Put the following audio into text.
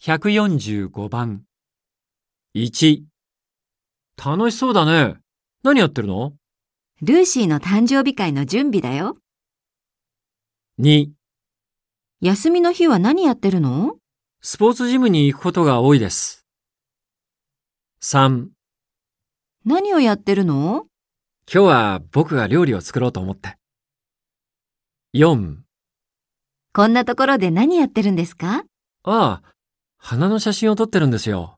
145番。1。楽しそうだね。何やってるの？ルーシーの誕生日会の準備だよ。?2。休みの日は何やってるの？スポーツジムに行くことが多いです。3。何をやってるの？今日は僕が料理を作ろうと思って。4。こんなところで何やってるんですか？ああ、花の写真を撮ってるんですよ。